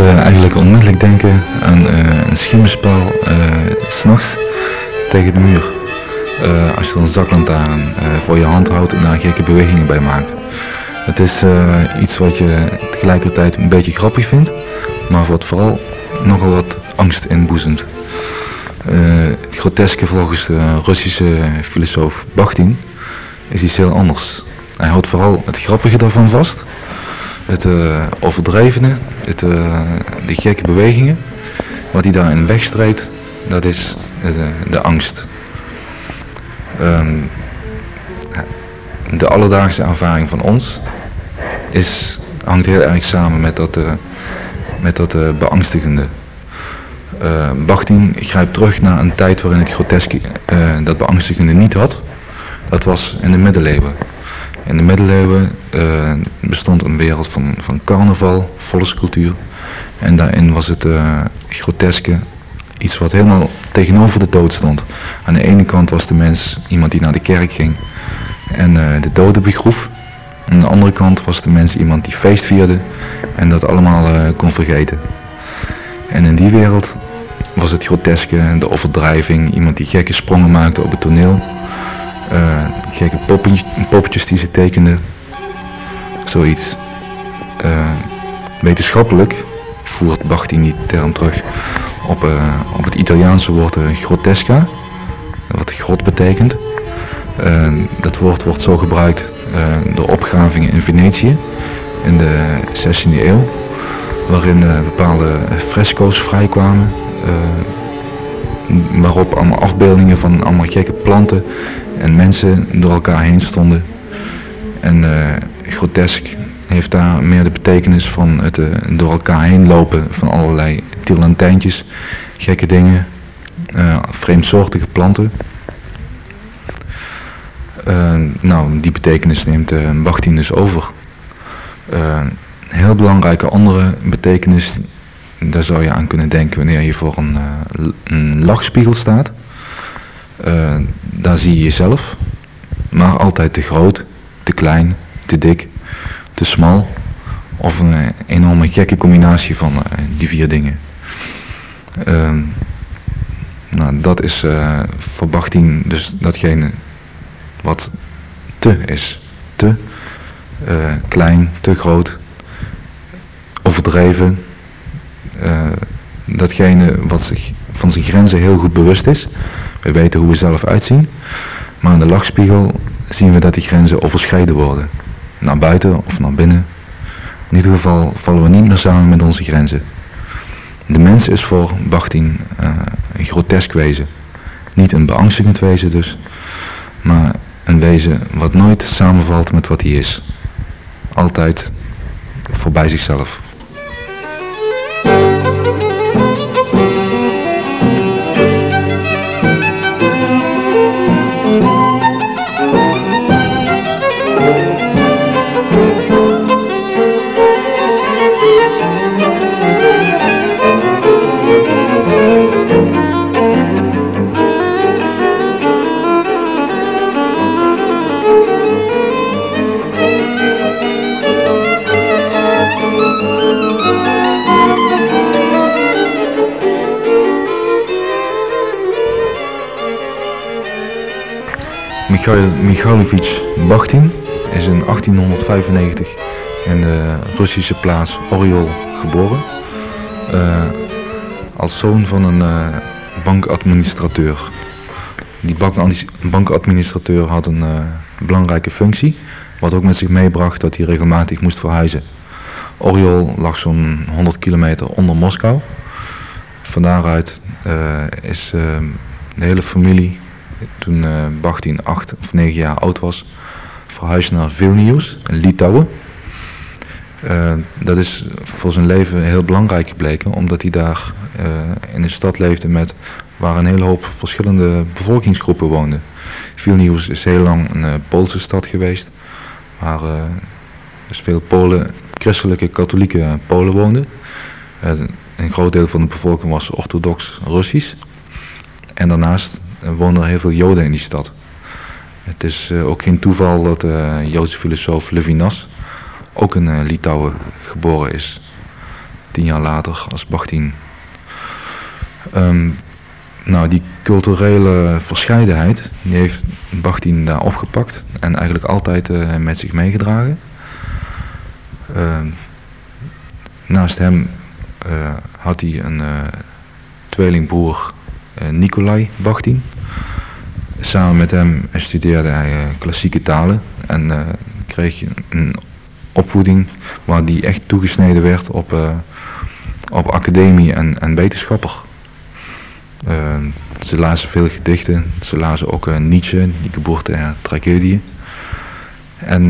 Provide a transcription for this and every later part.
Eigenlijk onmiddellijk denken aan een schimmenspel s'nachts tegen de muur. als je dan een zaklantaarn voor je hand houdt en daar gekke bewegingen bij maakt. Het is iets wat je tegelijkertijd een beetje grappig vindt, maar wat vooral nogal wat angst inboezemt. Uh, het groteske volgens de Russische filosoof Bakhtin is iets heel anders. Hij houdt vooral het grappige daarvan vast, het uh, overdrevene, het, uh, de gekke bewegingen. Wat hij daarin wegstreedt, dat is de, de angst. Um, de alledaagse ervaring van ons is, hangt heel erg samen met dat, uh, met dat beangstigende. Uh, Bakhtin grijpt terug naar een tijd waarin het groteske dat beangstigende niet had. Dat was in de middeleeuwen. In de middeleeuwen bestond een wereld van, van carnaval, volkscultuur. En daarin was het groteske iets wat helemaal tegenover de dood stond. Aan de ene kant was de mens iemand die naar de kerk ging en de doden begroef. Aan de andere kant was de mens iemand die feest vierde en dat allemaal kon vergeten. En in die wereld was het groteske, de overdrijving, iemand die gekke sprongen maakte op het toneel. Uh, gekke poppetjes, die ze tekende. Zoiets. Uh, wetenschappelijk voert Bakhtin die term terug op, uh, op het Italiaanse woord grotesca, wat grot betekent. dat woord wordt zo gebruikt door opgravingen in Venetië in de 16e eeuw, waarin bepaalde fresco's vrijkwamen waarop allemaal afbeeldingen van allemaal gekke planten en mensen door elkaar heen stonden. En grotesk heeft daar meer de betekenis van het uh, door elkaar heen lopen van allerlei tirlantijntjes, gekke dingen, vreemdsoortige planten. nou, die betekenis neemt uh, Bachtin dus over. een heel belangrijke andere betekenis daar zou je aan kunnen denken wanneer je voor een, uh, een lachspiegel staat. Uh, daar zie je jezelf, maar altijd te groot, te klein, te dik, te smal. Of een uh, enorme gekke combinatie van die vier dingen. Ehm, nou, dat is voor Bakhtin dus datgene wat te is. Te klein, te groot, overdreven, uh, datgene wat zich van zijn grenzen heel goed bewust is. We weten hoe we zelf uitzien. Maar in de lachspiegel zien we dat die grenzen overschreden worden. Naar buiten of naar binnen. In ieder geval vallen we niet meer samen met onze grenzen. De mens is voor Bakhtin uh, een grotesk wezen. Niet een beangstigend wezen dus, maar een wezen wat nooit samenvalt met wat hij is. Altijd voorbij zichzelf. Mikhail Mikhailovich Bakhtin is in 1895 in de Russische plaats Oriol geboren. Uh, als zoon van een uh, bankadministrateur. Die bankadministrateur had een uh, belangrijke functie, wat ook met zich meebracht dat hij regelmatig moest verhuizen. Oriol lag zo'n 100 kilometer onder Moskou. Van daaruit is de hele familie toen uh, Bachtin acht of negen jaar oud was, verhuisd naar Vilnius, in Litouwen. Uh, dat is voor zijn leven heel belangrijk gebleken, omdat hij daar uh, in een stad leefde met, waar een hele hoop verschillende bevolkingsgroepen woonden. Vilnius is heel lang een Poolse stad geweest, waar dus veel Polen, christelijke katholieke Polen woonden. een groot deel van de bevolking was orthodox Russisch. En daarnaast er wonen heel veel Joden in die stad. Het is uh, ook geen toeval dat de uh, Joodse filosoof Levinas ook in uh, Litouwen geboren is. tien jaar later als Bachtin. Ehm, nou, die culturele verscheidenheid, die heeft Bachtin daar opgepakt en eigenlijk altijd met zich meegedragen. Ehm, naast hem had hij een tweelingbroer Nikolai Bachtin. Samen met hem studeerde hij klassieke talen en kreeg een opvoeding waar die echt toegesneden werd op, op academie en, en wetenschapper. Ze lazen veel gedichten, ze lazen ook Nietzsche, die geboorte en tragedie. En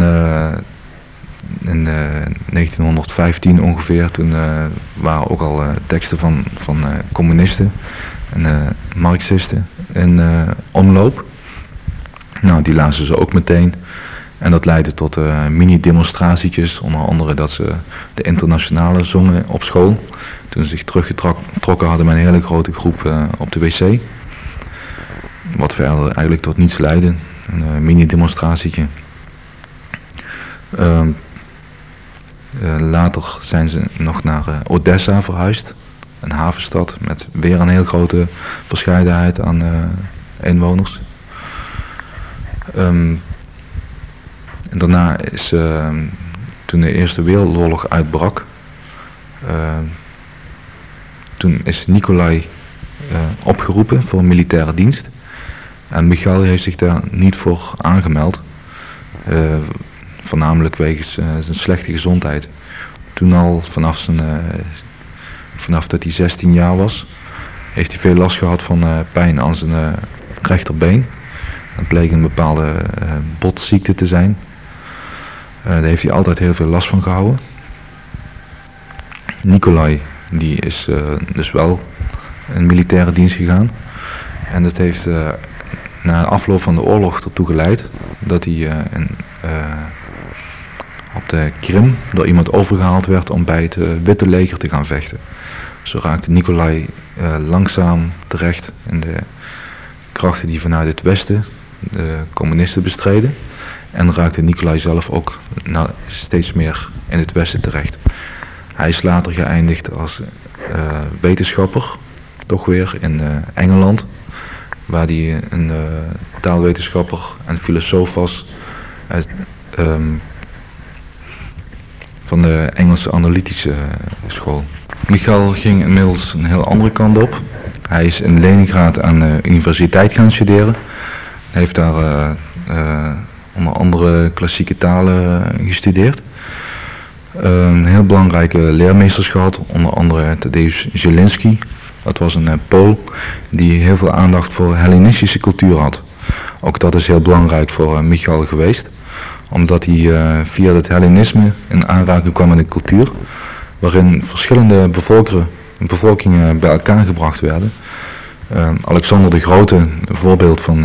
in 1915 ongeveer, toen waren ook al teksten van, van communisten en marxisten in omloop. Nou, die lazen ze ook meteen. En dat leidde tot uh, mini-demonstratietjes, onder andere dat ze de internationale zongen op school. Toen ze zich teruggetrokken hadden met een hele grote groep op de wc. Wat verder eigenlijk tot niets leidde, een mini-demonstratietje. Ehm, later zijn ze nog naar Odessa verhuisd, een havenstad met weer een heel grote verscheidenheid aan inwoners. Um, en daarna is, ehm, toen de Eerste Wereldoorlog uitbrak, ehm, toen is Nicolai uh, opgeroepen voor militaire dienst. En Michael heeft zich daar niet voor aangemeld. Uh, voornamelijk wegens uh, zijn slechte gezondheid. Toen al vanaf, zijn, vanaf dat hij 16 jaar was, heeft hij veel last gehad van pijn aan zijn rechterbeen. Dat bleek een bepaalde botziekte te zijn. Daar heeft hij altijd heel veel last van gehouden. Nicolai, die is dus wel in militaire dienst gegaan. En dat heeft na afloop van de oorlog ertoe geleid dat hij in, op de Krim door iemand overgehaald werd om bij het Witte Leger te gaan vechten. Zo raakte Nicolai langzaam terecht in de krachten die vanuit het Westen de communisten bestreden. En raakte Nicolai zelf ook nou, steeds meer in het Westen terecht. Hij is later geëindigd als uh, wetenschapper, toch weer in Engeland, waar hij een taalwetenschapper en filosoof was um, van de Engelse analytische school. Michael ging inmiddels een heel andere kant op. Hij is in Leningrad aan de universiteit gaan studeren. Hij heeft daar onder andere klassieke talen eh, gestudeerd. Een heel belangrijke leermeesters gehad, onder andere Tadeusz Zielinski. Dat was een Pool die heel veel aandacht voor Hellenistische cultuur had. Ook dat is heel belangrijk voor Michael geweest, omdat hij uh, via het Hellenisme in aanraking kwam met een cultuur waarin verschillende bevolkingen bij elkaar gebracht werden. Alexander de Grote, een voorbeeld van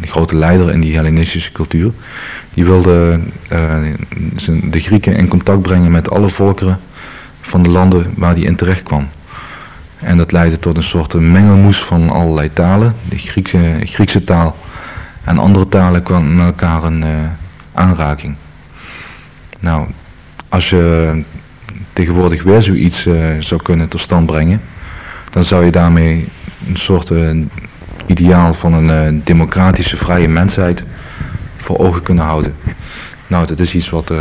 de grote leider in die Hellenistische cultuur, die wilde uh, de Grieken in contact brengen met alle volkeren van de landen waar hij in terecht kwam. En dat leidde tot een soort mengelmoes van allerlei talen. De Griekse, Griekse taal en andere talen kwamen met elkaar uh, aanraking. Nou, als je tegenwoordig weer zoiets uh, zou kunnen tot stand brengen, dan zou je daarmee een soort ideaal van een uh, democratische, vrije mensheid voor ogen kunnen houden. Nou, dat is iets wat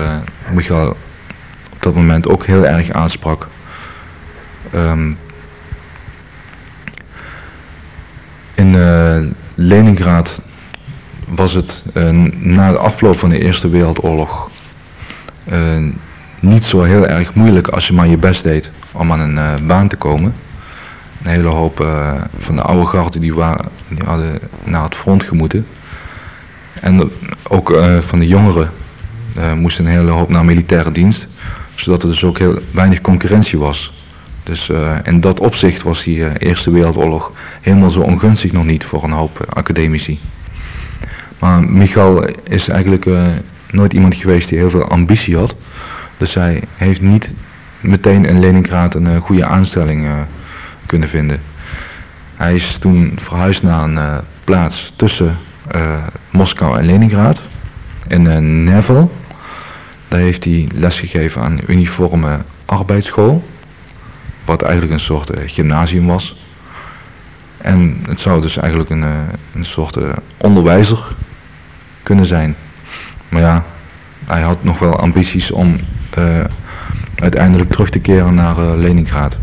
Michael op dat moment ook heel erg aansprak. Um, in Leningrad was het na de afloop van de Eerste Wereldoorlog niet zo heel erg moeilijk als je maar je best deed om aan een baan te komen. Een hele hoop van de oude garden die, waren, die hadden naar het front gemoeten. En ook van de jongeren moesten een hele hoop naar militaire dienst. Zodat er dus ook heel weinig concurrentie was. Dus in dat opzicht was die Eerste Wereldoorlog helemaal zo ongunstig nog niet voor een hoop academici. Maar Michal is eigenlijk nooit iemand geweest die heel veel ambitie had. Dus hij heeft niet meteen in Leningrad een goede aanstelling kunnen vinden. Hij is toen verhuisd naar een plaats tussen Moskou en Leningrad, in Nevel. Daar heeft hij lesgegeven aan uniforme arbeidsschool. wat eigenlijk een soort gymnasium was. En het zou dus eigenlijk een, een soort onderwijzer kunnen zijn. Maar ja, hij had nog wel ambities om uiteindelijk terug te keren naar Leningrad.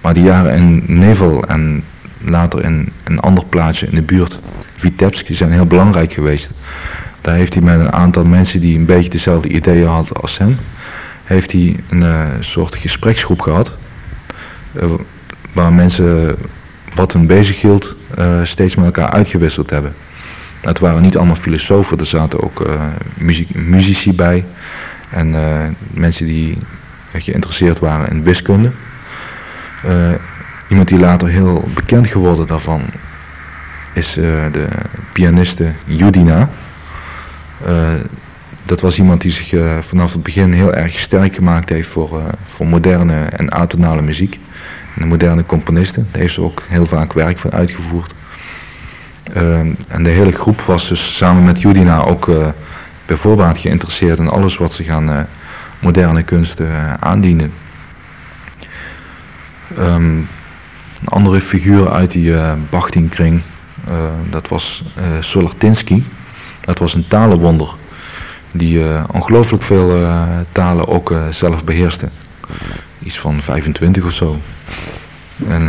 Maar die jaren in Nevel en later in een ander plaatsje in de buurt, Vitebsk, zijn heel belangrijk geweest. Daar heeft hij met een aantal mensen die een beetje dezelfde ideeën hadden als hem, heeft hij een uh, soort gespreksgroep gehad. Uh, waar mensen wat hen bezig hield uh, steeds met elkaar uitgewisseld hebben. Het waren niet allemaal filosofen, er zaten ook muziek, muzici bij. En mensen die geïnteresseerd waren in wiskunde. iemand die later heel bekend geworden daarvan is de pianiste Judina. Dat was iemand die zich vanaf het begin heel erg sterk gemaakt heeft voor, voor moderne en atonale muziek. En de moderne componisten. Daar heeft ze ook heel vaak werk van uitgevoerd. En de hele groep was dus samen met Judina ook bijvoorbeeld geïnteresseerd in alles wat zich aan moderne kunsten aandiende. Um, een andere figuur uit die uh, Bachtin-kring, dat was Solartinsky. Dat was een talenwonder die uh, ongelooflijk veel uh, talen ook uh, zelf beheerste. Iets van 25 of zo. En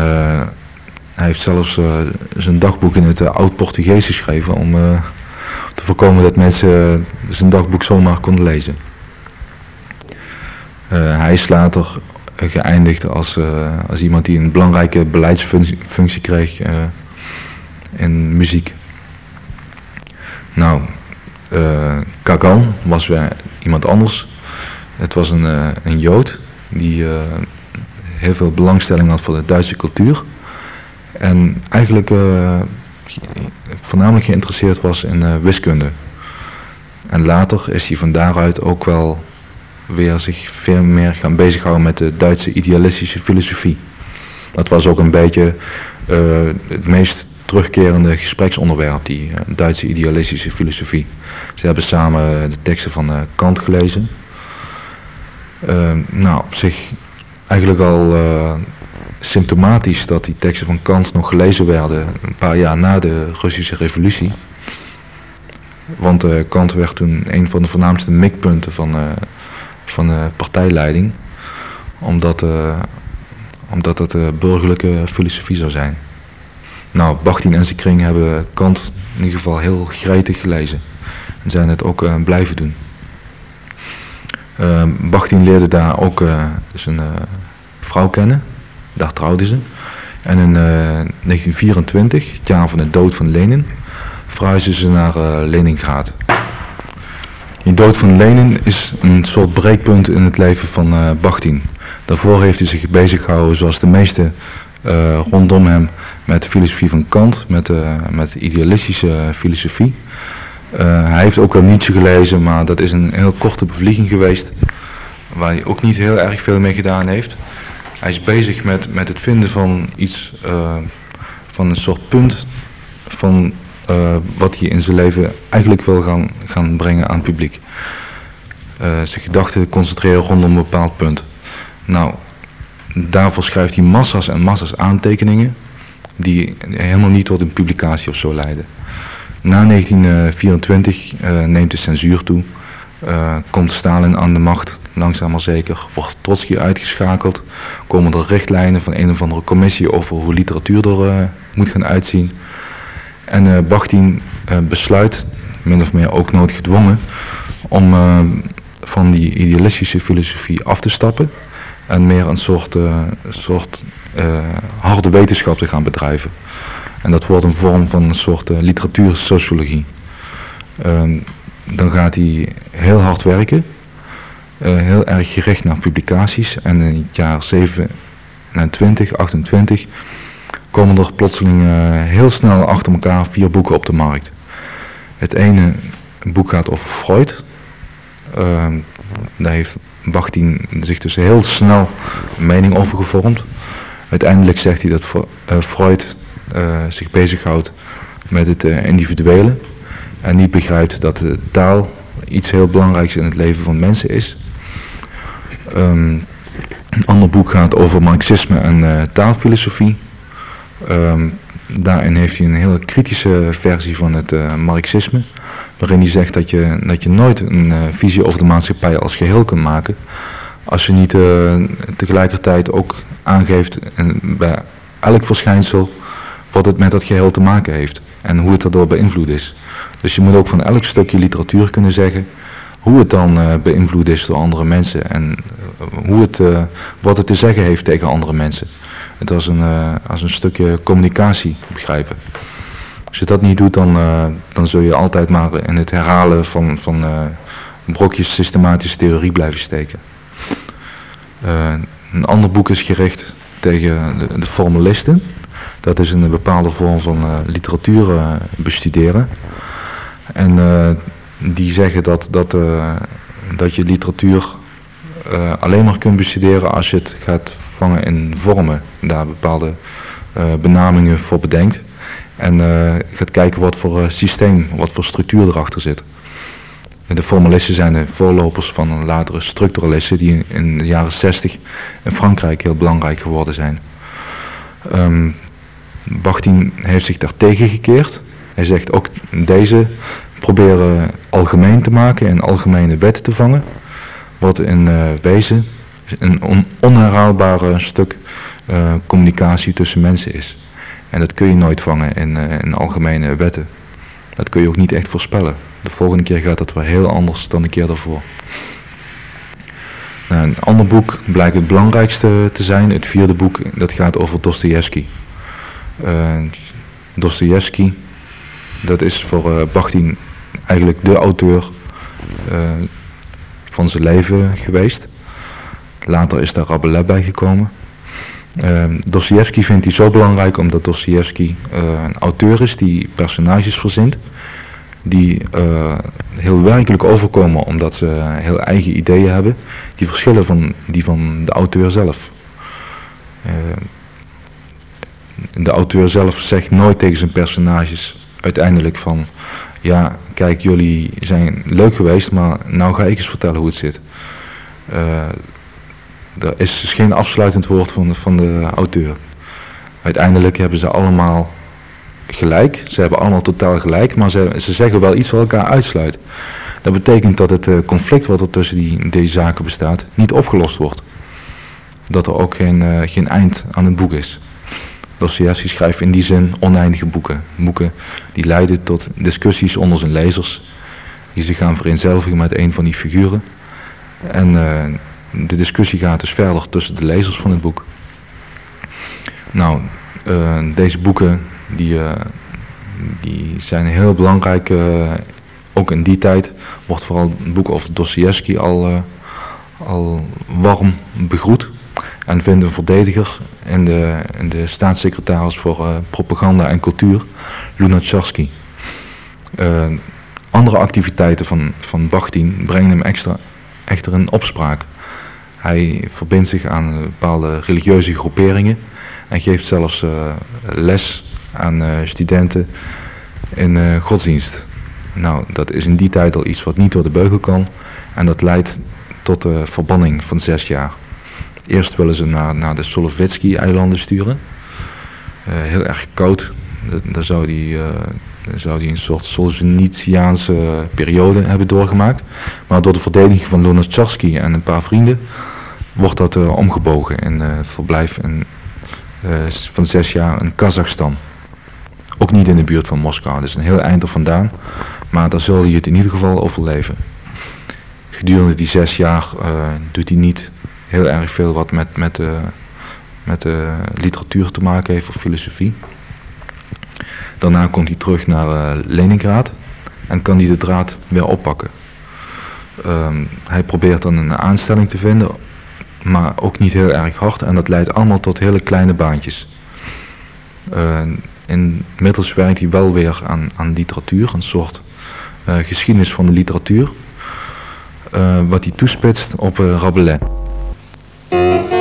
hij heeft zelfs zijn dagboek in het oud-Portugees geschreven om te voorkomen dat mensen zijn dagboek zomaar konden lezen. hij is later geëindigd als, als iemand die een belangrijke beleidsfunctie kreeg in muziek. Nou, Kagan was weer iemand anders. Het was een, een Jood die heel veel belangstelling had voor de Duitse cultuur. En eigenlijk voornamelijk geïnteresseerd was in wiskunde. En later is hij van daaruit ook wel weer zich veel meer gaan bezighouden met de Duitse idealistische filosofie. Dat was ook een beetje het meest terugkerende gespreksonderwerp, die Duitse idealistische filosofie. Ze hebben samen de teksten van Kant gelezen. Nou, op zich eigenlijk al symptomatisch dat die teksten van Kant nog gelezen werden een paar jaar na de Russische revolutie. Want Kant werd toen een van de voornaamste mikpunten van, van de partijleiding, omdat, omdat het burgerlijke filosofie zou zijn. Nou, Bachtin en zijn kring hebben Kant in ieder geval heel gretig gelezen. En zijn het ook uh, blijven doen. Uh, Bachtin leerde daar ook uh, zijn vrouw kennen. Daar trouwden ze. En in 1924, het jaar van de dood van Lenin, verhuisden ze naar Leningrad. Die dood van Lenin is een soort breekpunt in het leven van Bachtin. Daarvoor heeft hij zich bezig gehouden zoals de meeste rondom hem met de filosofie van Kant, met, eh, met idealistische filosofie. Uh, hij heeft ook wel Nietzsche gelezen, maar dat is een heel korte bevlieging geweest, waar hij ook niet heel erg veel mee gedaan heeft. Hij is bezig met, met het vinden van iets, uh, van een soort punt van uh, wat hij in zijn leven eigenlijk wil gaan, gaan brengen aan het publiek. zijn gedachten concentreren rondom een bepaald punt. Nou, daarvoor schrijft hij massa's en massa's aantekeningen die helemaal niet tot een publicatie of zo leiden. Na 1924 uh, eh, neemt de censuur toe, komt Stalin aan de macht, langzaam maar zeker, wordt Trotsky uitgeschakeld, komen er richtlijnen van een of andere commissie over hoe literatuur er uh, moet gaan uitzien. En Bachtin besluit, min of meer ook noodgedwongen, om van die idealistische filosofie af te stappen en meer een soort, soort uh, harde wetenschap te gaan bedrijven. En dat wordt een vorm van een soort uh, literatuursociologie. Uh, dan gaat hij heel hard werken, uh, heel erg gericht naar publicaties. En in het jaar 27, 28 komen er plotseling heel snel achter elkaar vier boeken op de markt. Het ene boek gaat over Freud. Ehm, daar heeft Bachtin zich dus heel snel een mening over gevormd. Uiteindelijk zegt hij dat uh, Freud zich bezighoudt met het individuele en niet begrijpt dat de taal iets heel belangrijks in het leven van mensen is. Um, Een ander boek gaat over marxisme en taalfilosofie. Ehm, daarin heeft hij een hele kritische versie van het marxisme. Waarin hij zegt dat je, dat je nooit een visie over de maatschappij als geheel kunt maken. Als je niet tegelijkertijd ook aangeeft bij elk verschijnsel wat het met dat geheel te maken heeft en hoe het daardoor beïnvloed is. Dus je moet ook van elk stukje literatuur kunnen zeggen hoe het dan uh, beïnvloed is door andere mensen en uh, hoe het, uh, wat het te zeggen heeft tegen andere mensen. Het als een, als een stukje communicatie begrijpen. Als je dat niet doet, dan, dan zul je altijd maar in het herhalen van, van brokjes systematische theorie blijven steken. een ander boek is gericht tegen de, de formalisten. Dat is een bepaalde vorm van literatuur bestuderen. En die zeggen dat, dat, dat je literatuur alleen maar kunt bestuderen als je het gaat vangen in vormen. Daar bepaalde benamingen voor bedenkt. En gaat kijken wat voor systeem, wat voor structuur erachter zit. De formalisten zijn de voorlopers van latere structuralisten die in de jaren 60 in Frankrijk heel belangrijk geworden zijn. Um, Bachtin heeft zich daar tegen gekeerd. Hij zegt ook deze proberen algemeen te maken en algemene wetten te vangen. Wat in uh, wezen een on onherhaalbare stuk uh, communicatie tussen mensen is. En dat kun je nooit vangen in, uh, in algemene wetten. Dat kun je ook niet echt voorspellen. De volgende keer gaat dat wel heel anders dan de keer daarvoor. Nou, een ander boek blijkt het belangrijkste te zijn. Het vierde boek, dat gaat over Dostoevsky. Dostoevsky, dat is voor uh, Bachtin eigenlijk de auteur uh, van zijn leven geweest. Later is daar Rabelais bij gekomen. Uh, vindt hij zo belangrijk omdat Dostoevsky een auteur is die personages verzint. Die heel werkelijk overkomen omdat ze heel eigen ideeën hebben. Die verschillen van die van de auteur zelf de auteur zelf zegt nooit tegen zijn personages uiteindelijk van... Ja, kijk, jullie zijn leuk geweest, maar nou ga ik eens vertellen hoe het zit. Uh, er is dus geen afsluitend woord van de, van de auteur. Uiteindelijk hebben ze allemaal gelijk. Ze hebben allemaal totaal gelijk, maar ze, ze zeggen wel iets wat elkaar uitsluit. Dat betekent dat het uh, conflict wat er tussen die, deze zaken bestaat niet opgelost wordt. Dat er ook geen, uh, geen eind aan het boek is. Dostoevsky schrijft in die zin oneindige boeken. Boeken die leiden tot discussies onder zijn lezers, die zich gaan vereenzelvigen met een van die figuren. En uh, de discussie gaat dus verder tussen de lezers van het boek. Nou, uh, deze boeken die, uh, die zijn heel belangrijk, ook in die tijd wordt vooral het boek over Dostoevsky al, al warm begroet en vindt een verdediger in de, de staatssecretaris voor uh, propaganda en cultuur, Lunacharski. Uh, andere activiteiten van, van Bachtin brengen hem extra, echter in opspraak. Hij verbindt zich aan bepaalde religieuze groeperingen en geeft zelfs uh, les aan studenten in godsdienst. Nou, dat is in die tijd al iets wat niet door de beugel kan en dat leidt tot de verbanning van zes jaar. Eerst willen ze naar, naar de Solovetsky-eilanden sturen. Uh, heel erg koud. Daar zou die, uh, zou die een soort Solzhenitsyaanse periode hebben doorgemaakt. Maar door de verdediging van Lunacharsky en een paar vrienden wordt dat uh, omgebogen in verblijf in, van zes jaar in Kazachstan. Ook niet in de buurt van Moskou, dus een heel eind er vandaan. Maar daar zal hij het in ieder geval overleven. Gedurende die zes jaar doet hij niet heel erg veel wat met, met, de, met de literatuur te maken heeft of filosofie. Daarna komt hij terug naar uh, Leningrad en kan hij de draad weer oppakken. Um, hij probeert dan een aanstelling te vinden, maar ook niet heel erg hard en dat leidt allemaal tot hele kleine baantjes. Inmiddels werkt hij wel weer aan, aan literatuur, een soort geschiedenis van de literatuur, wat hij toespitst op Rabelais. Música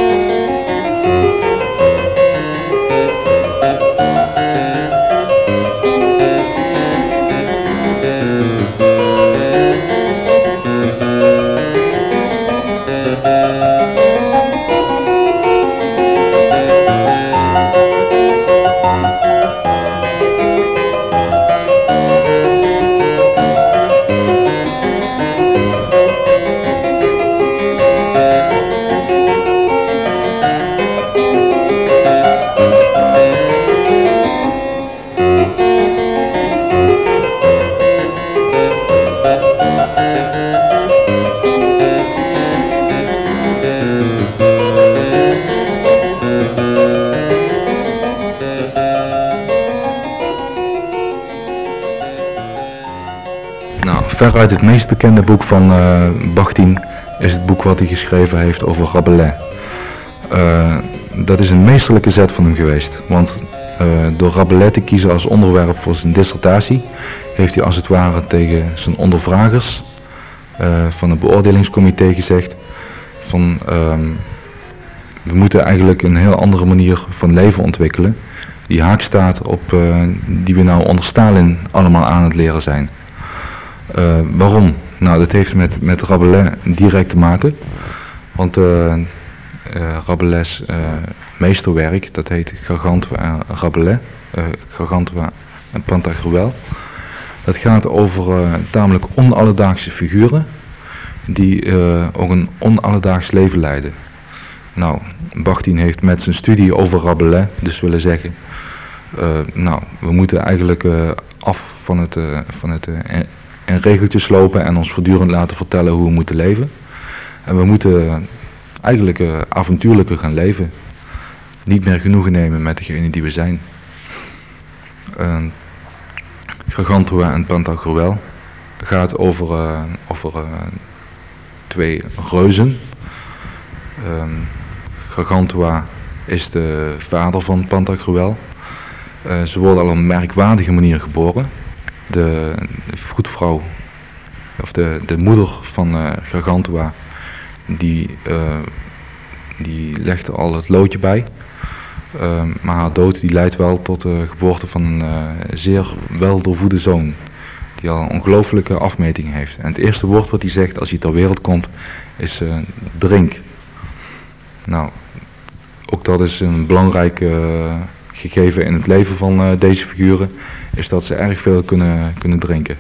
veruit het meest bekende boek van uh, is het boek wat hij geschreven heeft over Rabelais. Uh, dat is een meesterlijke zet van hem geweest. Want uh, door Rabelais te kiezen als onderwerp voor zijn dissertatie, heeft hij als het ware tegen zijn ondervragers van het beoordelingscomité gezegd van ehm, we moeten eigenlijk een heel andere manier van leven ontwikkelen die haak staat op die we nou onder Stalin allemaal aan het leren zijn. Uh, waarom? Nou, dat heeft met, met Rabelais direct te maken. Want uh, uh, Rabelais meesterwerk, dat heet Gargantua en Rabelais, Gargantua en Pantagruel. Dat gaat over tamelijk onalledaagse figuren die ook een onalledaags leven leiden. Nou, Bakhtin heeft met zijn studie over Rabelais dus willen zeggen, nou, we moeten eigenlijk af van het, van het en regeltjes lopen en ons voortdurend laten vertellen hoe we moeten leven. En we moeten eigenlijk uh, avontuurlijker gaan leven. Niet meer genoegen nemen met degene die we zijn. Uh, Gargantua en Pantagruel gaat over, uh, over uh, twee reuzen. Ehm, Gargantua is de vader van Pantagruel. ze worden al op een merkwaardige manier geboren de, vroedvrouw, of de, de moeder van uh, Gargantua, die, uh, die legde al het loodje bij. Uh, maar haar dood die leidt wel tot de geboorte van een zeer wel doorvoede zoon. Die al een ongelooflijke afmeting heeft. En het eerste woord wat hij zegt als hij ter wereld komt is drink. Nou, ook dat is een belangrijk gegeven in het leven van deze figuren is dat ze erg veel kunnen, kunnen drinken.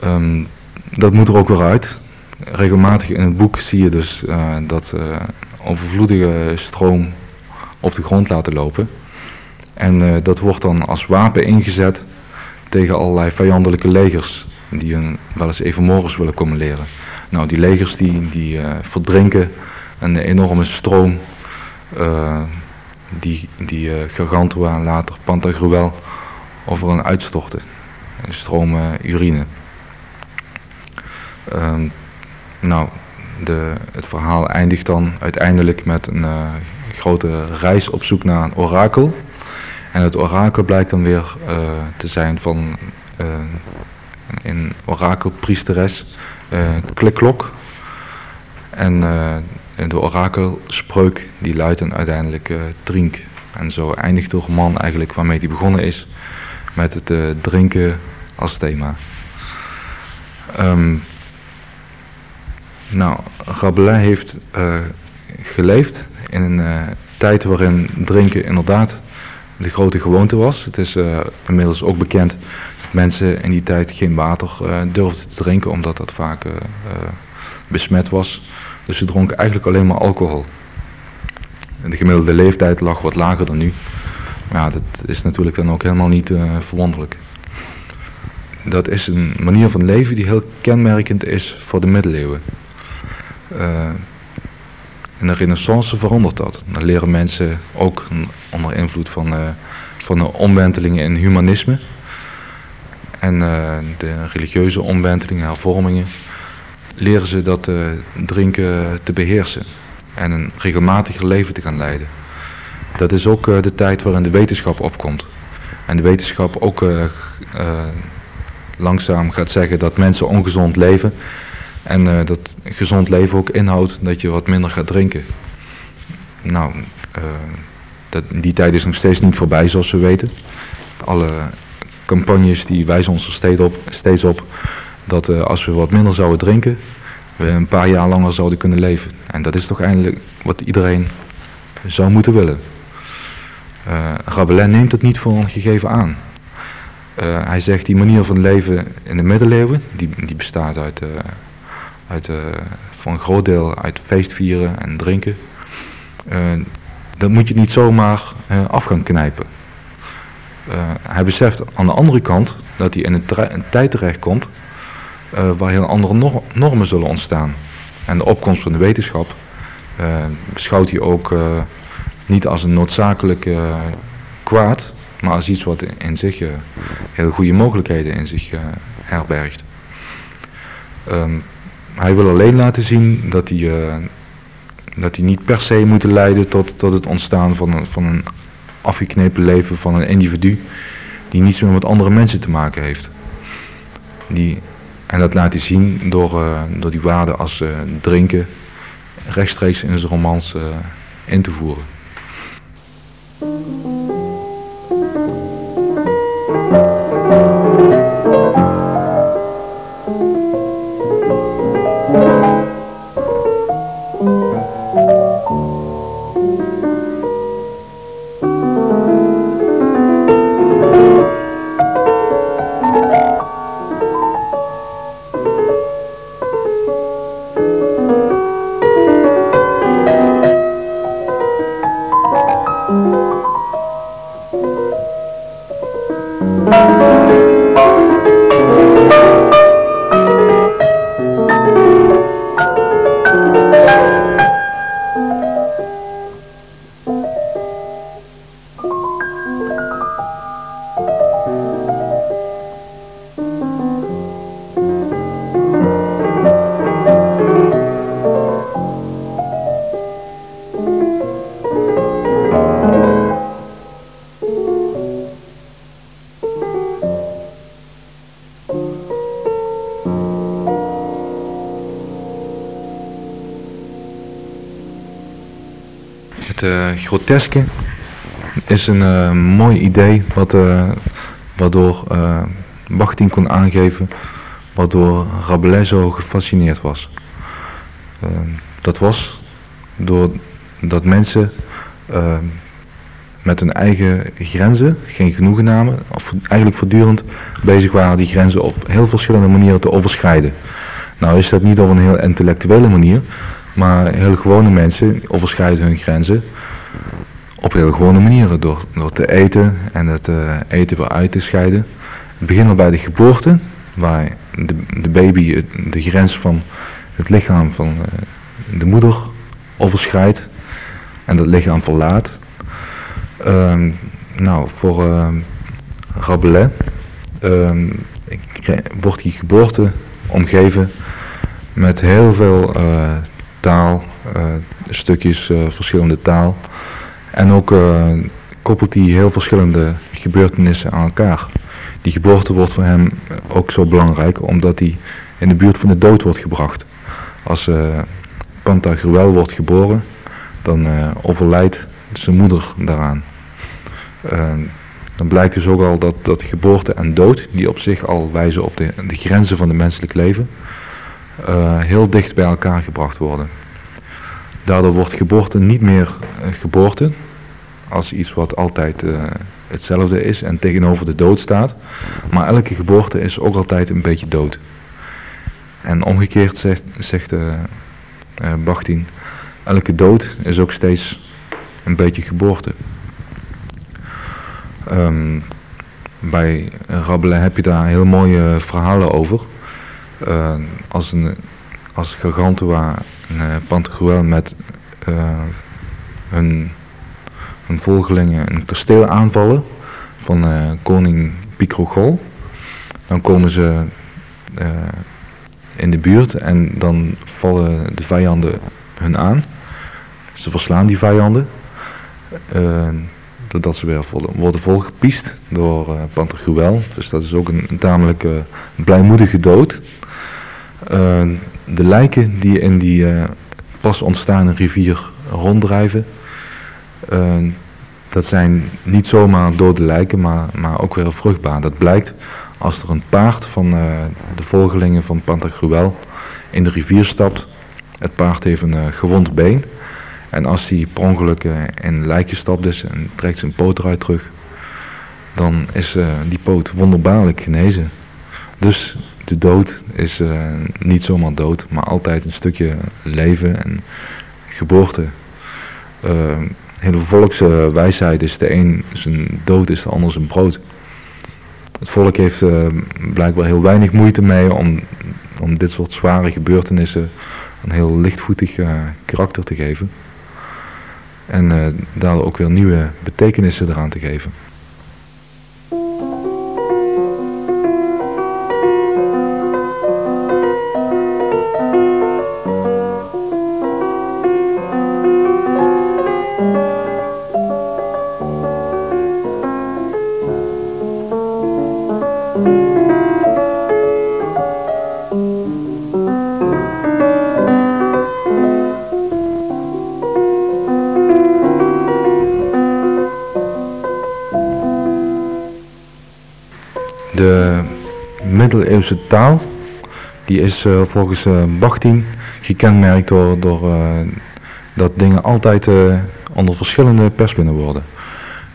Ehm, dat moet er ook weer uit. Regelmatig in het boek zie je dus uh, dat uh, overvloedige stroom op de grond laten lopen. En dat wordt dan als wapen ingezet tegen allerlei vijandelijke legers die hun wel eens even morgens willen komen leren. Nou, die legers die, die verdrinken een enorme stroom die, die Gargantua later Pantagruel over een uitstorten. Stromen urine. Um, nou, de, het verhaal eindigt dan uiteindelijk met een uh, grote reis op zoek naar een orakel. En het orakel blijkt dan weer uh, te zijn van uh, een orakelpriesteres, Kliklok. En de orakelspreuk die luidt dan uiteindelijk drink. En zo eindigt de roman eigenlijk waarmee die begonnen is met het uh, drinken als thema. Um, nou, Rabelais heeft uh, geleefd in een uh, tijd waarin drinken inderdaad de grote gewoonte was. Het is inmiddels ook bekend dat mensen in die tijd geen water durfden te drinken omdat dat vaak besmet was. Dus ze dronken eigenlijk alleen maar alcohol. De gemiddelde leeftijd lag wat lager dan nu ja, dat is natuurlijk dan ook helemaal niet uh, verwonderlijk. Dat is een manier van leven die heel kenmerkend is voor de middeleeuwen. In de renaissance verandert dat. Dan leren mensen ook onder invloed van, uh, van de omwentelingen in humanisme. En de religieuze omwentelingen, hervormingen, leren ze dat drinken te beheersen. En een regelmatiger leven te gaan leiden. Dat is ook uh, de tijd waarin de wetenschap opkomt. En de wetenschap ook uh, langzaam gaat zeggen dat mensen ongezond leven. En dat gezond leven ook inhoudt dat je wat minder gaat drinken. Nou, dat, die tijd is nog steeds niet voorbij zoals we weten. Alle campagnes die wijzen ons er steeds op, steeds op dat als we wat minder zouden drinken, we een paar jaar langer zouden kunnen leven. En dat is toch eindelijk wat iedereen zou moeten willen. Uh, Rabelais neemt het niet voor een gegeven aan. Uh, hij zegt die manier van leven in de middeleeuwen, die, die bestaat uit, uh, uit voor een groot deel uit feestvieren en drinken. dat moet je niet zomaar af gaan knijpen. hij beseft aan de andere kant dat hij in een, tijd terechtkomt waar heel andere normen zullen ontstaan. En de opkomst van de wetenschap beschouwt hij ook niet als een noodzakelijk uh, kwaad, maar als iets wat in zich uh, heel goede mogelijkheden in zich uh, herbergt. Ehm, hij wil alleen laten zien dat hij, uh, dat hij niet per se moet leiden tot, tot het ontstaan van een, van een afgeknepen leven van een individu die niets meer met andere mensen te maken heeft. Die, en dat laat hij zien door, uh, door die waarden als uh, drinken rechtstreeks in zijn romans in te voeren. Groteske is een uh, mooi idee wat, uh, waardoor Bachtin kon aangeven, waardoor Rabelais zo gefascineerd was. dat was doordat mensen met hun eigen grenzen geen genoegen namen, of eigenlijk voortdurend bezig waren die grenzen op heel verschillende manieren te overschrijden. Nou is dat niet op een heel intellectuele manier, maar heel gewone mensen overschrijden hun grenzen op heel gewone manieren. Door, door te eten en het uh, eten weer uit te scheiden. Het begint al bij de geboorte, waar de, de baby de grens van het lichaam van uh, de moeder overschrijdt en dat lichaam verlaat. Uh, nou, voor uh, Rabelais ehm, wordt die geboorte omgeven met heel veel taal, stukjes verschillende taal. En ook uh, koppelt hij heel verschillende gebeurtenissen aan elkaar. Die geboorte wordt voor hem ook zo belangrijk omdat hij in de buurt van de dood wordt gebracht. Als uh, Pantagruel wordt geboren, dan overlijdt zijn moeder daaraan. dan blijkt dus ook al dat, dat geboorte en dood, die op zich al wijzen op de, de grenzen van het menselijk leven, heel dicht bij elkaar gebracht worden. Daardoor wordt geboorte niet meer geboorte, als iets wat altijd uh, hetzelfde is en tegenover de dood staat. Maar elke geboorte is ook altijd een beetje dood. En omgekeerd zegt, zegt uh, Bachtin, elke dood is ook steeds een beetje geboorte. Um, bij Rabelais heb je daar heel mooie verhalen over. Uh, als, een, als Gargantua en Pantagruel met hun hun volgelingen een kasteel aanvallen van uh, koning Picrogol. Dan komen ze uh, in de buurt en dan vallen de vijanden hun aan. Ze verslaan die vijanden. Uh, doordat ze weer worden volgepiest door uh. Dus dat is ook een, een tamelijk blijmoedige dood. De lijken die in die pas ontstaande rivier ronddrijven, uh, dat zijn niet zomaar dode lijken, maar, maar ook weer vruchtbaar. Dat blijkt als er een paard van de volgelingen van Pantagruel in de rivier stapt. Het paard heeft een gewond been. En als hij per ongeluk in lijkje stapt is en trekt zijn poot eruit terug, dan is die poot wonderbaarlijk genezen. Dus de dood is niet zomaar dood, maar altijd een stukje leven en geboorte hele volkswijsheid is de een zijn dood is de ander zijn brood. Het volk heeft uh, blijkbaar heel weinig moeite mee om, om dit soort zware gebeurtenissen een heel lichtvoetig uh, karakter te geven. En uh, daar ook weer nieuwe betekenissen eraan te geven. Middeleeuwse taal, die is volgens Bachtin gekenmerkt door, door dat dingen altijd onder verschillende pers kunnen worden.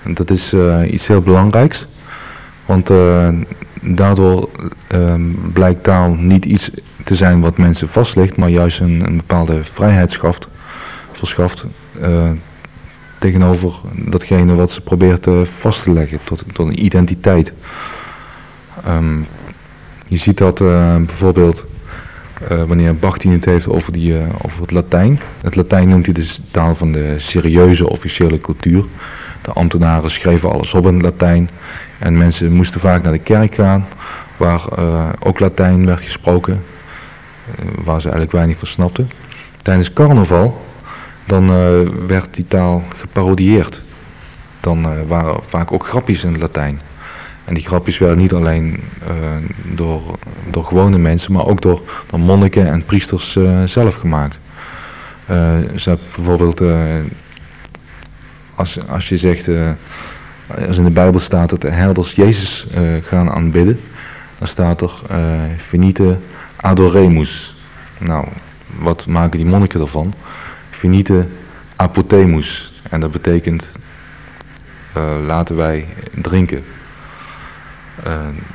En dat is iets heel belangrijks, want daardoor ehm, blijkt taal niet iets te zijn wat mensen vastlegt, maar juist een, een bepaalde vrijheid schaft, verschaft tegenover datgene wat ze probeert vast te leggen, tot, tot een identiteit. Um, je ziet dat uh, bijvoorbeeld wanneer Bakhtin het heeft over, die, over het Latijn. Het Latijn noemt hij de taal van de serieuze officiële cultuur. De ambtenaren schreven alles op in het Latijn. En mensen moesten vaak naar de kerk gaan, waar ook Latijn werd gesproken. Eh, waar ze eigenlijk weinig van snapten. Tijdens carnaval, dan eh, werd die taal geparodieerd. Dan eh, waren vaak ook grapjes in het Latijn. En die grapjes werden niet alleen door, door gewone mensen, maar ook door, door monniken en priesters zelf gemaakt. ze hebben bijvoorbeeld, als, als je zegt, als in de Bijbel staat dat de herders Jezus gaan aanbidden, dan staat er, finite adoremus. Nou, wat maken die monniken ervan? Finite apothemus. En dat betekent uh, laten wij drinken. Uh,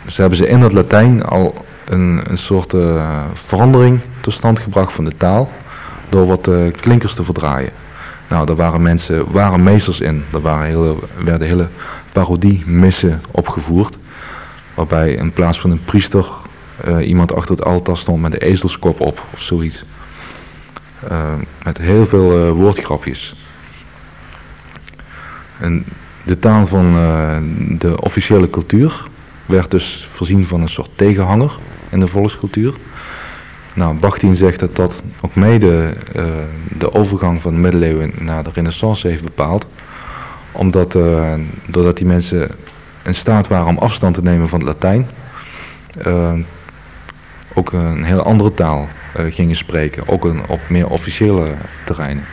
ze hebben ze in het Latijn al een, een soort uh, verandering tot stand gebracht van de taal door wat klinkers te verdraaien. Nou, daar waren mensen, waren meesters in. Er waren hele, werden hele parodie-missen opgevoerd. Waarbij in plaats van een priester iemand achter het altaar stond met de ezelskop op of zoiets. Met heel veel uh, woordgrapjes. En de taal van de officiële cultuur werd dus voorzien van een soort tegenhanger in de volkscultuur. Nou, Bakhtin zegt dat dat ook mede de overgang van de middeleeuwen naar de renaissance heeft bepaald. Omdat, doordat die mensen in staat waren om afstand te nemen van het Latijn, ook een heel andere taal gingen spreken, ook een, op meer officiële terreinen.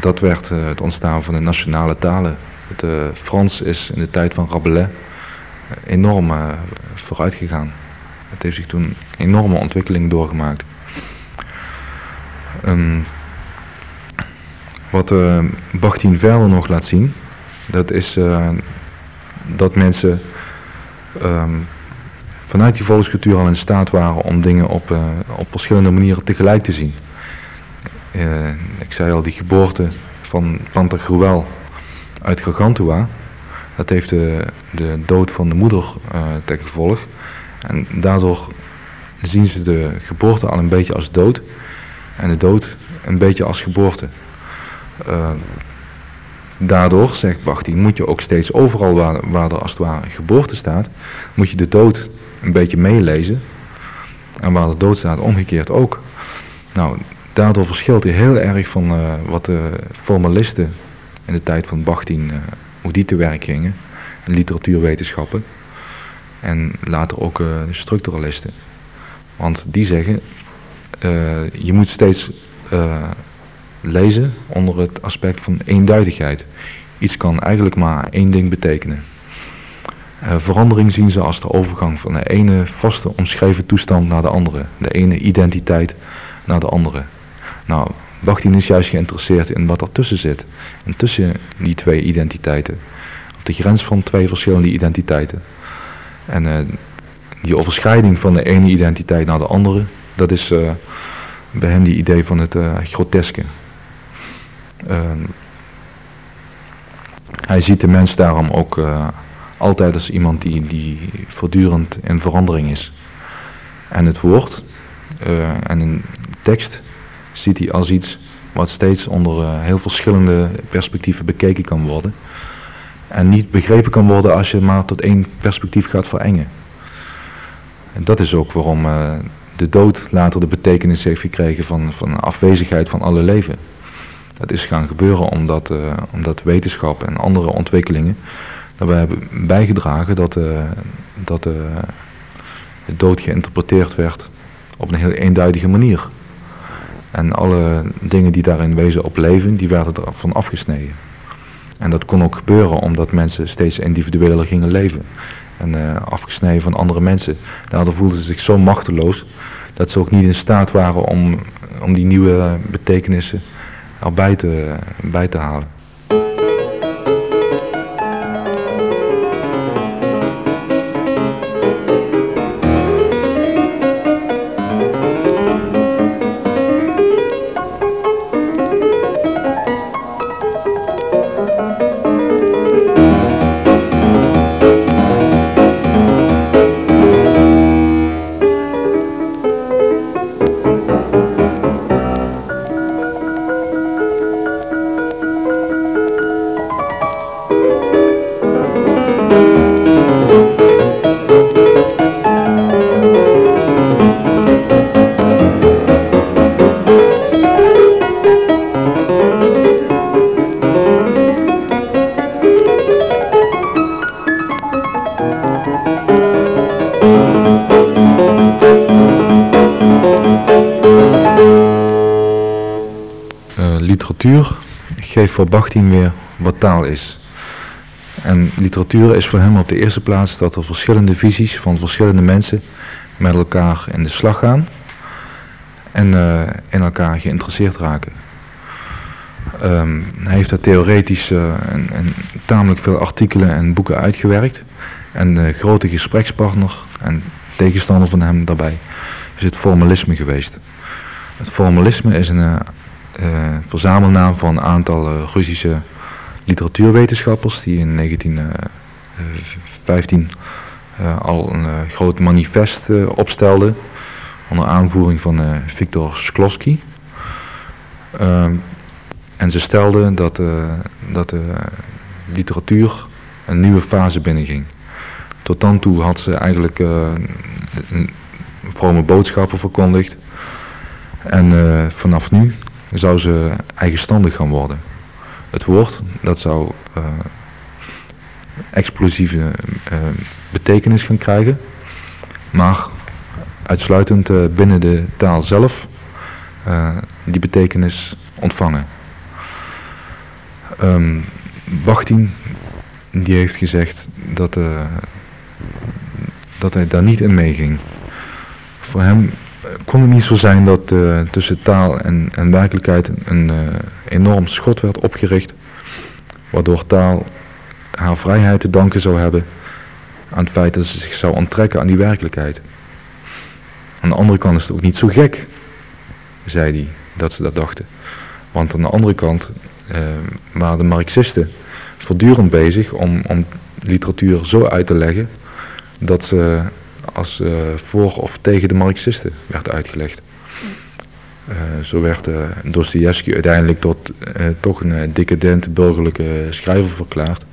Dat werd het ontstaan van de nationale talen. Het Frans is in de tijd van Rabelais enorm vooruit gegaan. Het heeft zich toen een enorme ontwikkeling doorgemaakt. Um, wat uh, Bakhtin verder nog laat zien, dat is uh, dat mensen um, vanuit die volkscultuur al in staat waren om dingen op, uh, op verschillende manieren tegelijk te zien. Uh, ik zei al, die geboorte van Pantagruel uit Gargantua, dat heeft de, de dood van de moeder uh, ten gevolg. En daardoor zien ze de geboorte al een beetje als dood en de dood een beetje als geboorte. daardoor, zegt Bachtin, moet je ook steeds overal waar, waar er als het ware geboorte staat, moet je de dood een beetje meelezen. En waar de dood staat, omgekeerd ook. Nou, daardoor verschilt hij heel erg van uh, wat de formalisten in de tijd van Bachtin, uh, hoe die te werk gingen. Literatuurwetenschappen. En later ook de structuralisten. Want die zeggen, je moet steeds lezen onder het aspect van eenduidigheid. Iets kan eigenlijk maar één ding betekenen. Verandering zien ze als de overgang van de ene vaste omschreven toestand naar de andere. De ene identiteit naar de andere. Nou, Bachtin is juist geïnteresseerd in wat ertussen zit. En tussen die twee identiteiten. Op de grens van twee verschillende identiteiten. En uh, die overschrijding van de ene identiteit naar de andere, dat is uh, bij hem die idee van het groteske. Ehm, hij ziet de mens daarom ook altijd als iemand die, die voortdurend in verandering is. En het woord en een tekst ziet hij als iets wat steeds onder uh, heel verschillende perspectieven bekeken kan worden. En niet begrepen kan worden als je maar tot één perspectief gaat verengen. En dat is ook waarom uh, de dood later de betekenis heeft gekregen van, van afwezigheid van alle leven. Dat is gaan gebeuren omdat, omdat wetenschap en andere ontwikkelingen daarbij hebben bijgedragen dat, dat de dood geïnterpreteerd werd op een heel eenduidige manier. En alle dingen die daarin wezen op leven, die werden ervan afgesneden. En dat kon ook gebeuren omdat mensen steeds individueler gingen leven. en afgesneden van andere mensen. Daardoor voelden ze zich zo machteloos dat ze ook niet in staat waren om, om die nieuwe betekenissen erbij te, bij te halen. Voor Bachtin weer wat taal is. En literatuur is voor hem op de eerste plaats dat er verschillende visies van verschillende mensen met elkaar in de slag gaan en uh, in elkaar geïnteresseerd raken. Um, hij heeft daar theoretisch uh, en, en, tamelijk veel artikelen en boeken uitgewerkt. En de grote gesprekspartner en tegenstander van hem daarbij is het formalisme geweest. Het formalisme is een verzamelnaam van een aantal uh, Russische literatuurwetenschappers die in 1915 uh, al een groot manifest opstelden onder aanvoering van Viktor Shklovsky. Ehm, en ze stelden dat, dat de literatuur een nieuwe fase binnenging. Tot dan toe had ze eigenlijk vrome boodschappen verkondigd. En vanaf nu zou ze eigenstandig gaan worden. Het woord, dat zou uh, explosieve uh, betekenis gaan krijgen, maar uitsluitend uh, binnen de taal zelf die betekenis ontvangen. Um, Bachtin, die heeft gezegd dat, dat hij daar niet in meeging. Voor hem kon het niet zo zijn dat uh, tussen taal en, en werkelijkheid een uh, enorm schot werd opgericht, waardoor taal haar vrijheid te danken zou hebben aan het feit dat ze zich zou onttrekken aan die werkelijkheid. Aan de andere kant is het ook niet zo gek, zei hij, dat ze dat dachten. Want aan de andere kant uh, waren de Marxisten voortdurend bezig om, om literatuur zo uit te leggen dat ze als uh, voor of tegen de Marxisten werd uitgelegd. Uh, zo werd uh, Dostoevsky uiteindelijk tot toch een decadent burgerlijke schrijver verklaard.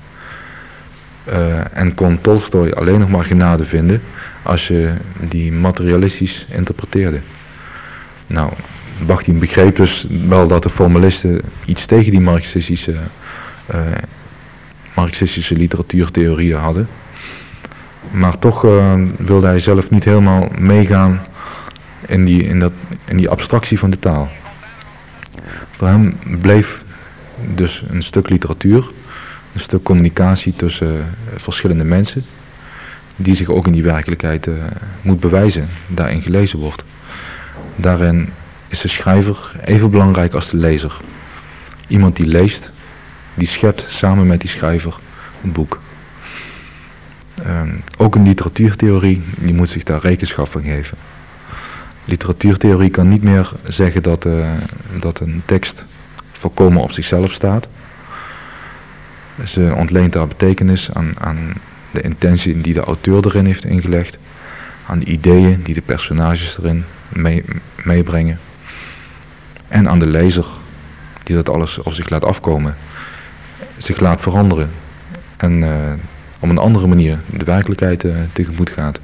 en kon Tolstoy alleen nog maar genade vinden als je die materialistisch interpreteerde. Nou, Bakhtin begreep dus wel dat de formalisten iets tegen die marxistische, marxistische literatuurtheorieën hadden. Maar toch uh, wilde hij zelf niet helemaal meegaan in die, in, dat, in die abstractie van de taal. Voor hem bleef dus een stuk literatuur, een stuk communicatie tussen uh, verschillende mensen, die zich ook in die werkelijkheid uh, moet bewijzen, daarin gelezen wordt. Daarin is de schrijver even belangrijk als de lezer. Iemand die leest, die schept samen met die schrijver een boek. Ehm, ook een literatuurtheorie, die moet zich daar rekenschap van geven. Literatuurtheorie kan niet meer zeggen dat, uh, dat een tekst volkomen op zichzelf staat. Ze ontleent daar betekenis aan, aan de intentie die de auteur erin heeft ingelegd, aan de ideeën die de personages erin mee, meebrengen en aan de lezer die dat alles op zich laat afkomen, zich laat veranderen en op een andere manier de werkelijkheid uh, tegemoet gaat.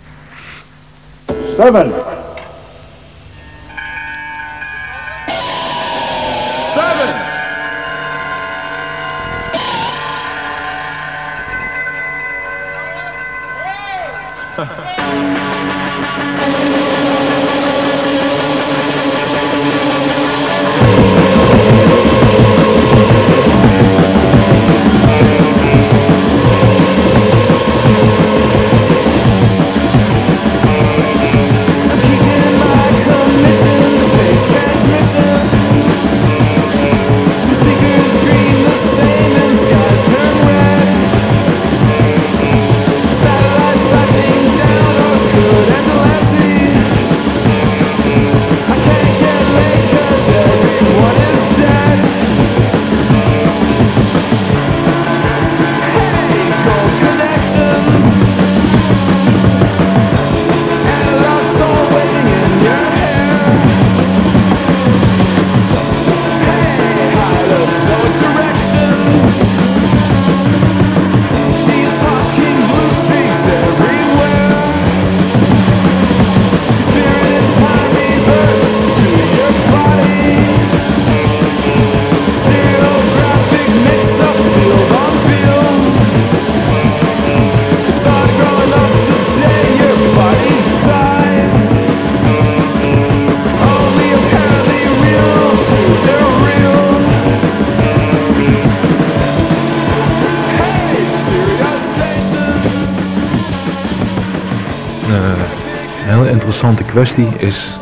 Kwestie is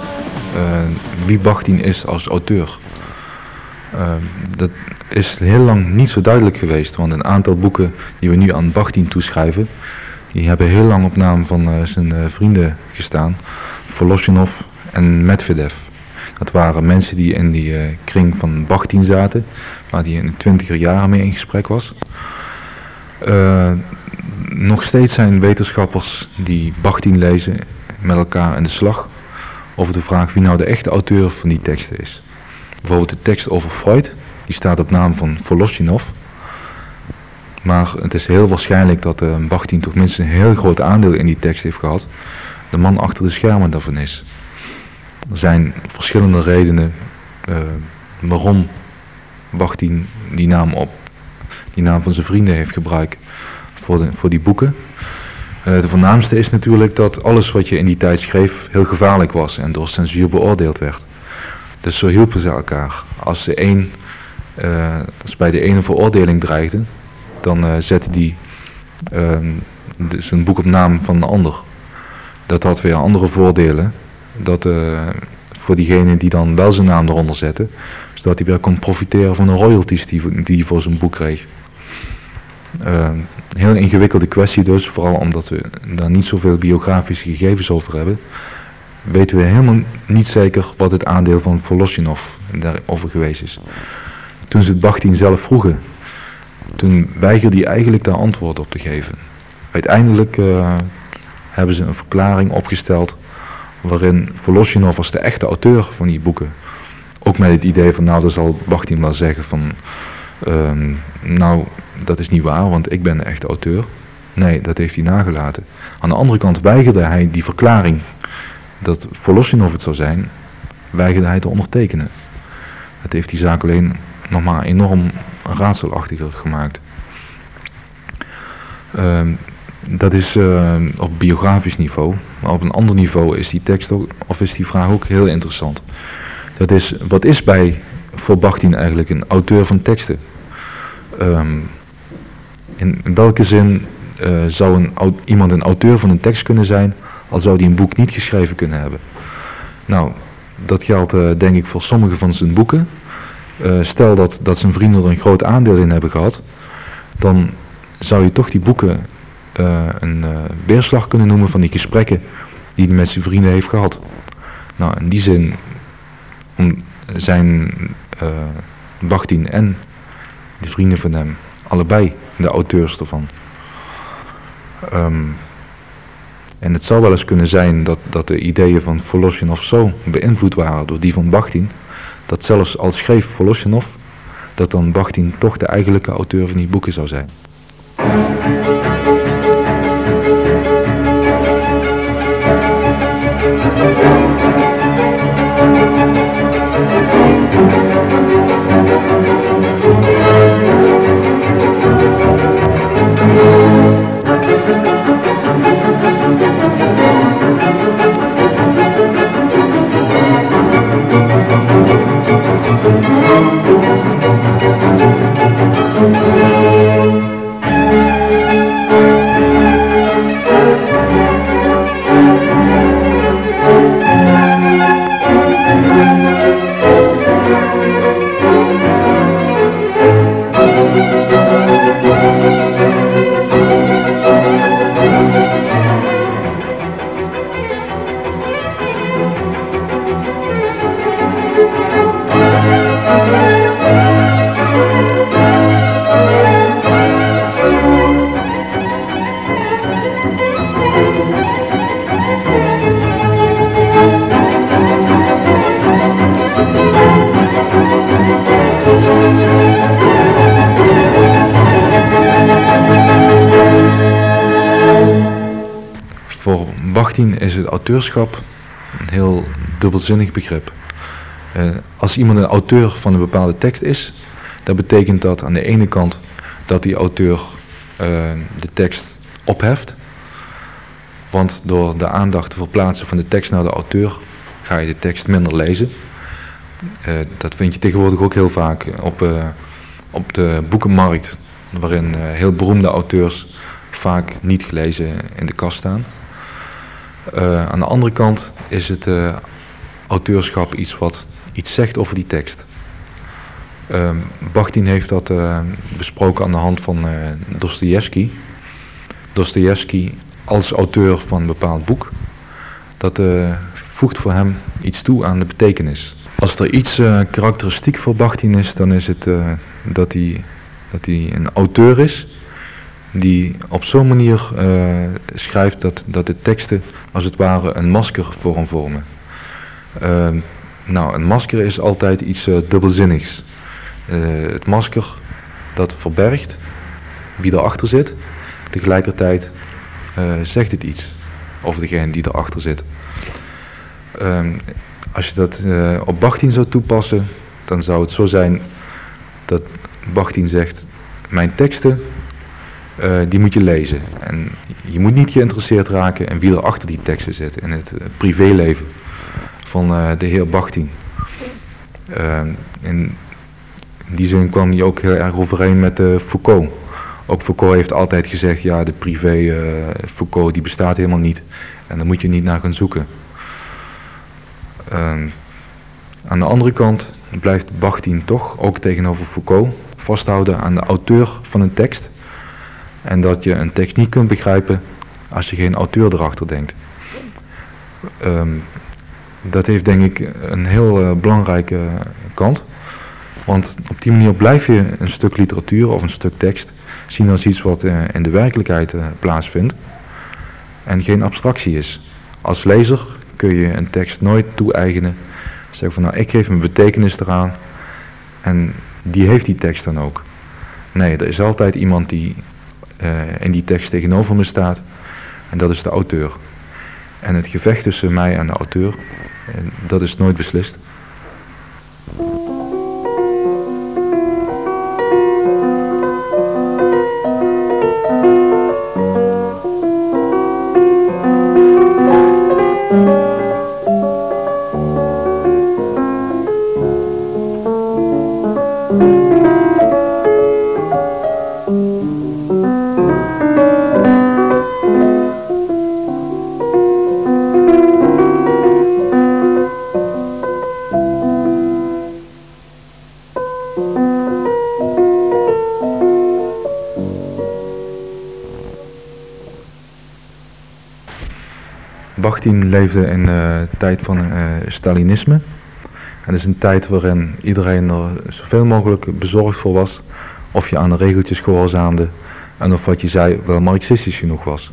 wie Bachtin is als auteur. dat is heel lang niet zo duidelijk geweest, want een aantal boeken die we nu aan Bachtin toeschrijven, die hebben heel lang op naam van zijn vrienden gestaan, Voloshinov en Medvedev. Dat waren mensen die in die kring van Bachtin zaten, waar die in de twintiger jaren mee in gesprek was. Nog steeds zijn wetenschappers die Bachtin lezen met elkaar in de slag over de vraag wie nou de echte auteur van die teksten is. Bijvoorbeeld de tekst over Freud, die staat op naam van Voloshinov. Maar het is heel waarschijnlijk dat uh, Bachtin toch minstens een heel groot aandeel in die tekst heeft gehad. De man achter de schermen daarvan is. Er zijn verschillende redenen uh, waarom Bachtin die naam op die naam van zijn vrienden heeft gebruikt voor, de, voor die boeken. Uh, de voornaamste is natuurlijk dat alles wat je in die tijd schreef heel gevaarlijk was en door censuur beoordeeld werd. Dus zo hielpen ze elkaar. Als, de een, uh, als bij de ene veroordeling dreigde, dan uh, zette die zijn boek op naam van een ander. Dat had weer andere voordelen dat, uh, voor diegene die dan wel zijn naam eronder zette, zodat hij weer kon profiteren van de royalties die, die hij voor zijn boek kreeg. Een heel ingewikkelde kwestie dus, vooral omdat we daar niet zoveel biografische gegevens over hebben. Weten we helemaal niet zeker wat het aandeel van Voloshinov daarover geweest is. Toen ze het Bachtin zelf vroegen, toen weigerde hij eigenlijk daar antwoord op te geven. Uiteindelijk uh, hebben ze een verklaring opgesteld waarin Voloshinov als de echte auteur van die boeken, ook met het idee van nou, dan zal Bachtin wel zeggen van, um, nou, dat is niet waar, want ik ben de echte auteur. Nee, dat heeft hij nagelaten. Aan de andere kant weigerde hij die verklaring dat Voloshinov het zou zijn, weigerde hij te ondertekenen. Dat heeft die zaak alleen nog maar enorm raadselachtiger gemaakt. Um, dat is uh, op biografisch niveau. Maar op een ander niveau is die tekst ook, of is die vraag ook heel interessant. Dat is, wat is bij voor eigenlijk een auteur van teksten? Um, in, welke zin uh, zou een, iemand een auteur van een tekst kunnen zijn, al zou die een boek niet geschreven kunnen hebben? Nou, dat geldt uh, denk ik voor sommige van zijn boeken. stel dat, dat zijn vrienden er een groot aandeel in hebben gehad, dan zou je toch die boeken een weerslag kunnen noemen van die gesprekken die hij met zijn vrienden heeft gehad. Nou, in die zin zijn Bachtin en de vrienden van hem allebei de auteurs ervan. Um, en het zou wel eens kunnen zijn dat, dat de ideeën van Voloshinov zo beïnvloed waren door die van Bachtin, dat zelfs als schreef Voloshinov, dat dan Bachtin toch de eigenlijke auteur van die boeken zou zijn. Een heel dubbelzinnig begrip. Uh, als iemand een auteur van een bepaalde tekst is, dan betekent dat aan de ene kant dat die auteur uh, de tekst opheft. Want door de aandacht te verplaatsen van de tekst naar de auteur ga je de tekst minder lezen. Uh, dat vind je tegenwoordig ook heel vaak op, op de boekenmarkt, waarin heel beroemde auteurs vaak niet gelezen in de kast staan. Aan de andere kant is het auteurschap iets wat iets zegt over die tekst. Uh, Bachtin heeft dat besproken aan de hand van Dostoevsky. Dostoevsky als auteur van een bepaald boek, dat voegt voor hem iets toe aan de betekenis. Als er iets karakteristiek voor Bachtin is, dan is het dat, hij, dat hij een auteur is die op zo'n manier uh, schrijft dat, dat de teksten als het ware een masker vormen. Ehm, nou, een masker is altijd iets dubbelzinnigs. het masker dat verbergt wie erachter zit, tegelijkertijd zegt het iets over degene die erachter zit. Ehm, als je dat op Bachtin zou toepassen, dan zou het zo zijn dat Bachtin zegt, mijn teksten, uh, die moet je lezen. En je moet niet geïnteresseerd raken in wie er achter die teksten zit, in het uh, privéleven van de heer Bachtin. In die zin kwam hij ook heel erg overeen met Foucault. Ook Foucault heeft altijd gezegd, ja, de privé Foucault die bestaat helemaal niet. En daar moet je niet naar gaan zoeken. Ehm, aan de andere kant blijft Bachtin toch, ook tegenover Foucault, vasthouden aan de auteur van een tekst. En dat je een tekst niet kunt begrijpen als je geen auteur erachter denkt. Ehm, dat heeft denk ik een heel uh, belangrijke kant. Want op die manier blijf je een stuk literatuur of een stuk tekst zien als iets wat uh, in de werkelijkheid uh, plaatsvindt. En geen abstractie is. Als lezer kun je een tekst nooit toe-eigenen. Zeg van nou, ik geef een betekenis eraan en die heeft die tekst dan ook. Nee, er is altijd iemand die uh, in die tekst tegenover me staat en dat is de auteur. En het gevecht tussen mij en de auteur, uh, dat is nooit beslist. Bachtin leefde in de tijd van uh, Stalinisme. En dat is een tijd waarin iedereen er zoveel mogelijk bezorgd voor was of je aan de regeltjes gehoorzaamde en of wat je zei wel marxistisch genoeg was.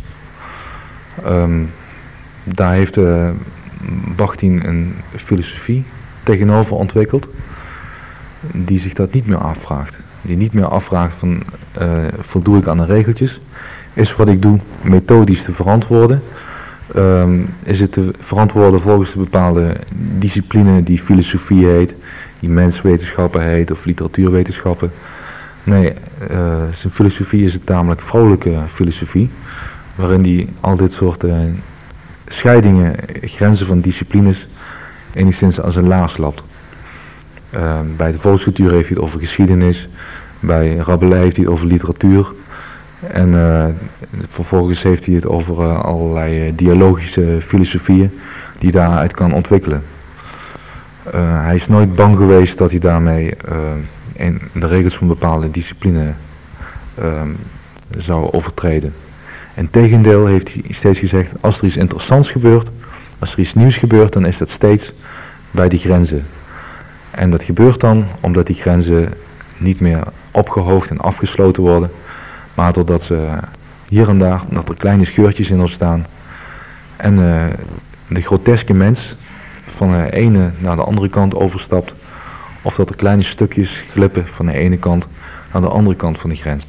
Um, daar heeft uh, een filosofie tegenover ontwikkeld die zich dat niet meer afvraagt. Die niet meer afvraagt van voldoe ik aan de regeltjes? Is wat ik doe methodisch te verantwoorden? Um, is het te verantwoorden volgens de bepaalde discipline die filosofie heet, die menswetenschappen heet of literatuurwetenschappen. Nee, uh, zijn filosofie is een tamelijk vrolijke filosofie, waarin hij al dit soort uh, scheidingen, grenzen van disciplines enigszins als een laars lapt. Uh, bij de volkscultuur heeft hij het over geschiedenis, bij Rabelais heeft hij het over literatuur. En uh, vervolgens heeft hij het over uh, allerlei uh, dialogische filosofieën die daaruit kan ontwikkelen. hij is nooit bang geweest dat hij daarmee in de regels van bepaalde discipline ehm, zou overtreden. En tegendeel heeft hij steeds gezegd, als er iets interessants gebeurt, als er iets nieuws gebeurt, dan is dat steeds bij die grenzen. En dat gebeurt dan omdat die grenzen niet meer opgehoogd en afgesloten worden, maar doordat ze hier en daar, dat kleine scheurtjes in ontstaan. En uh, de groteske mens van de ene naar de andere kant overstapt. Of dat er kleine stukjes glippen van de ene kant naar de andere kant van de grens.